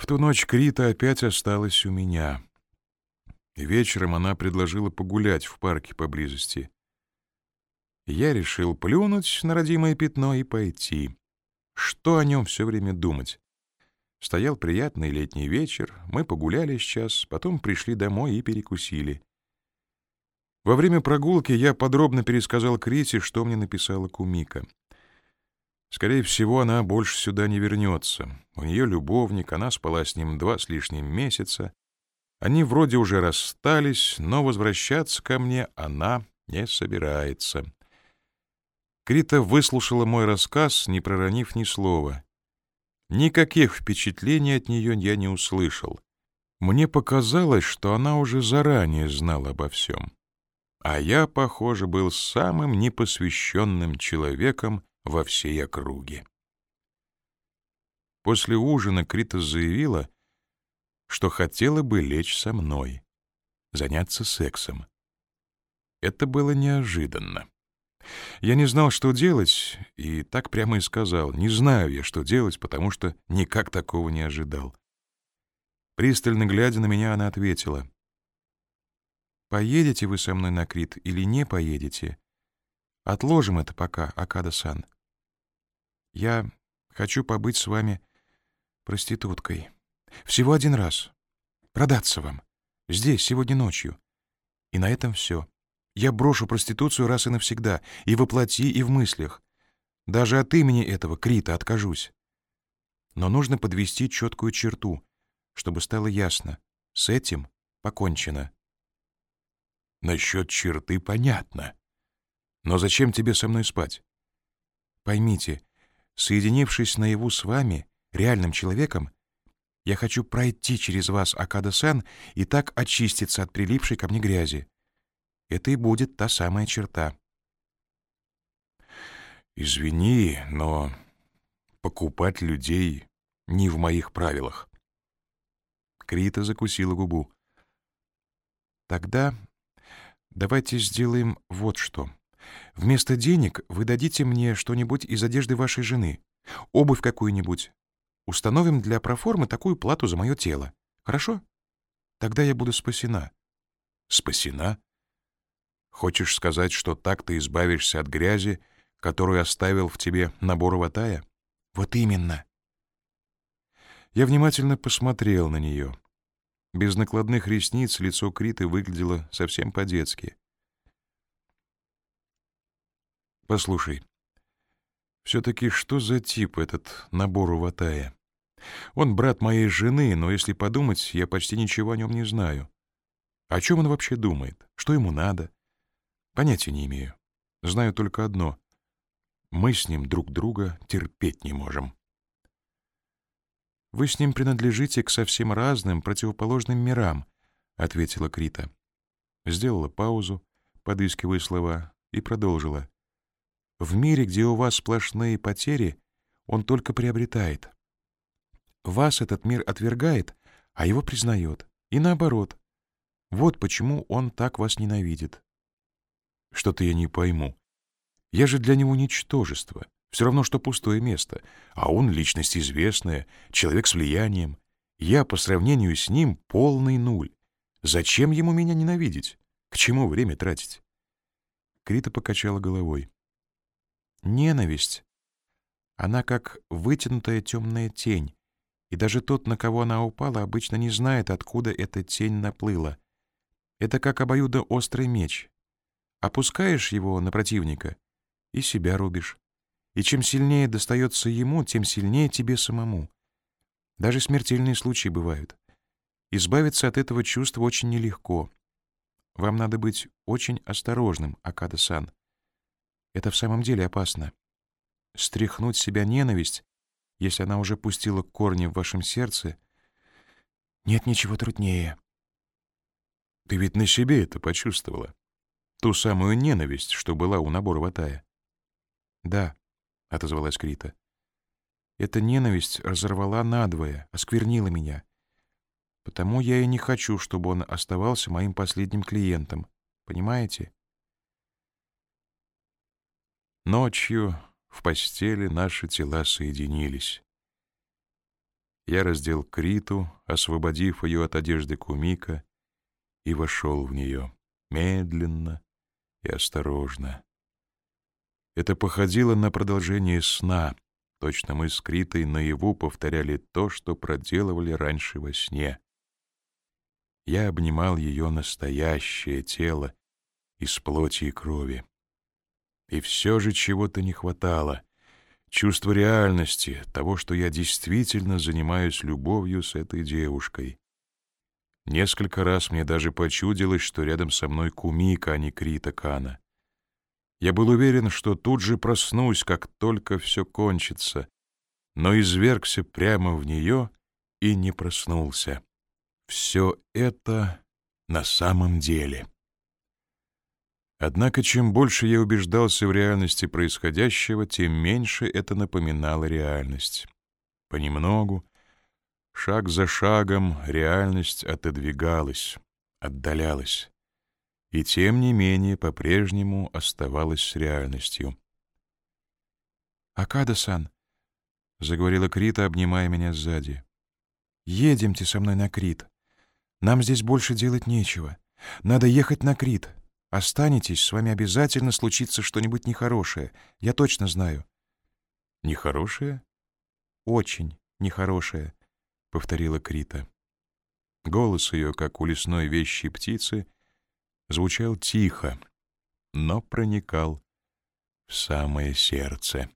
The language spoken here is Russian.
В ту ночь Крита опять осталась у меня. Вечером она предложила погулять в парке поблизости. Я решил плюнуть на родимое пятно и пойти. Что о нем все время думать? Стоял приятный летний вечер, мы погуляли сейчас, потом пришли домой и перекусили. Во время прогулки я подробно пересказал Крите, что мне написала Кумика. Скорее всего, она больше сюда не вернется. У нее любовник, она спала с ним два с лишним месяца. Они вроде уже расстались, но возвращаться ко мне она не собирается. Крита выслушала мой рассказ, не проронив ни слова. Никаких впечатлений от нее я не услышал. Мне показалось, что она уже заранее знала обо всем. А я, похоже, был самым непосвященным человеком во всей округе. После ужина Крита заявила, что хотела бы лечь со мной, заняться сексом. Это было неожиданно. Я не знал, что делать, и так прямо и сказал. Не знаю я, что делать, потому что никак такого не ожидал. Пристально глядя на меня, она ответила. «Поедете вы со мной на Крит или не поедете? Отложим это пока, Акада-сан. Я хочу побыть с вами проституткой. Всего один раз. Продаться вам. Здесь, сегодня ночью. И на этом все. Я брошу проституцию раз и навсегда, и во плоти, и в мыслях. Даже от имени этого Крита откажусь. Но нужно подвести четкую черту, чтобы стало ясно. С этим покончено. Насчет черты понятно. Но зачем тебе со мной спать? Поймите, соединившись наяву с вами, реальным человеком, я хочу пройти через вас, Акада-сан, и так очиститься от прилипшей ко мне грязи. Это и будет та самая черта. Извини, но покупать людей не в моих правилах. Крита закусила губу. Тогда давайте сделаем вот что. Вместо денег вы дадите мне что-нибудь из одежды вашей жены, обувь какую-нибудь. Установим для проформы такую плату за мое тело. Хорошо? Тогда я буду спасена. Спасена? Хочешь сказать, что так ты избавишься от грязи, которую оставил в тебе набор ватая? Вот именно. Я внимательно посмотрел на нее. Без накладных ресниц лицо Криты выглядело совсем по-детски. Послушай, все-таки что за тип этот набор ватая? Он брат моей жены, но если подумать, я почти ничего о нем не знаю. О чем он вообще думает? Что ему надо? Понятия не имею. Знаю только одно. Мы с ним друг друга терпеть не можем. «Вы с ним принадлежите к совсем разным, противоположным мирам», — ответила Крита. Сделала паузу, подыскивая слова, и продолжила. «В мире, где у вас сплошные потери, он только приобретает. Вас этот мир отвергает, а его признает. И наоборот. Вот почему он так вас ненавидит. Что-то я не пойму. Я же для него ничтожество. Все равно, что пустое место. А он — личность известная, человек с влиянием. Я по сравнению с ним полный нуль. Зачем ему меня ненавидеть? К чему время тратить? Крита покачала головой. Ненависть. Она как вытянутая темная тень. И даже тот, на кого она упала, обычно не знает, откуда эта тень наплыла. Это как обоюдоострый меч. Опускаешь его на противника и себя рубишь. И чем сильнее достается ему, тем сильнее тебе самому. Даже смертельные случаи бывают. Избавиться от этого чувства очень нелегко. Вам надо быть очень осторожным, Акада-сан. Это в самом деле опасно. Стряхнуть себя ненависть, если она уже пустила корни в вашем сердце, нет ничего труднее. Ты ведь на себе это почувствовала. Ту самую ненависть, что была у набора Ватая. «Да», — отозвалась Крита. «Эта ненависть разорвала надвое, осквернила меня. Потому я и не хочу, чтобы он оставался моим последним клиентом. Понимаете?» Ночью в постели наши тела соединились. Я раздел Криту, освободив ее от одежды Кумика, и вошел в нее медленно и осторожно. Это походило на продолжение сна. Точно мы с Критой наяву повторяли то, что проделывали раньше во сне. Я обнимал ее настоящее тело из плоти и крови. И все же чего-то не хватало. Чувство реальности, того, что я действительно занимаюсь любовью с этой девушкой. Несколько раз мне даже почудилось, что рядом со мной Кумика, а не Крита Кана. Я был уверен, что тут же проснусь, как только все кончится, но извергся прямо в нее и не проснулся. Все это на самом деле. Однако, чем больше я убеждался в реальности происходящего, тем меньше это напоминало реальность. Понемногу, шаг за шагом, реальность отодвигалась, отдалялась. И тем не менее по-прежнему оставалась реальностью. «Акада-сан», — заговорила Крита, обнимая меня сзади, — «едемте со мной на Крит. Нам здесь больше делать нечего. Надо ехать на Крит». Останетесь, с вами обязательно случится что-нибудь нехорошее. Я точно знаю». «Нехорошее?» «Очень нехорошее», — повторила Крита. Голос ее, как у лесной вещи птицы, звучал тихо, но проникал в самое сердце.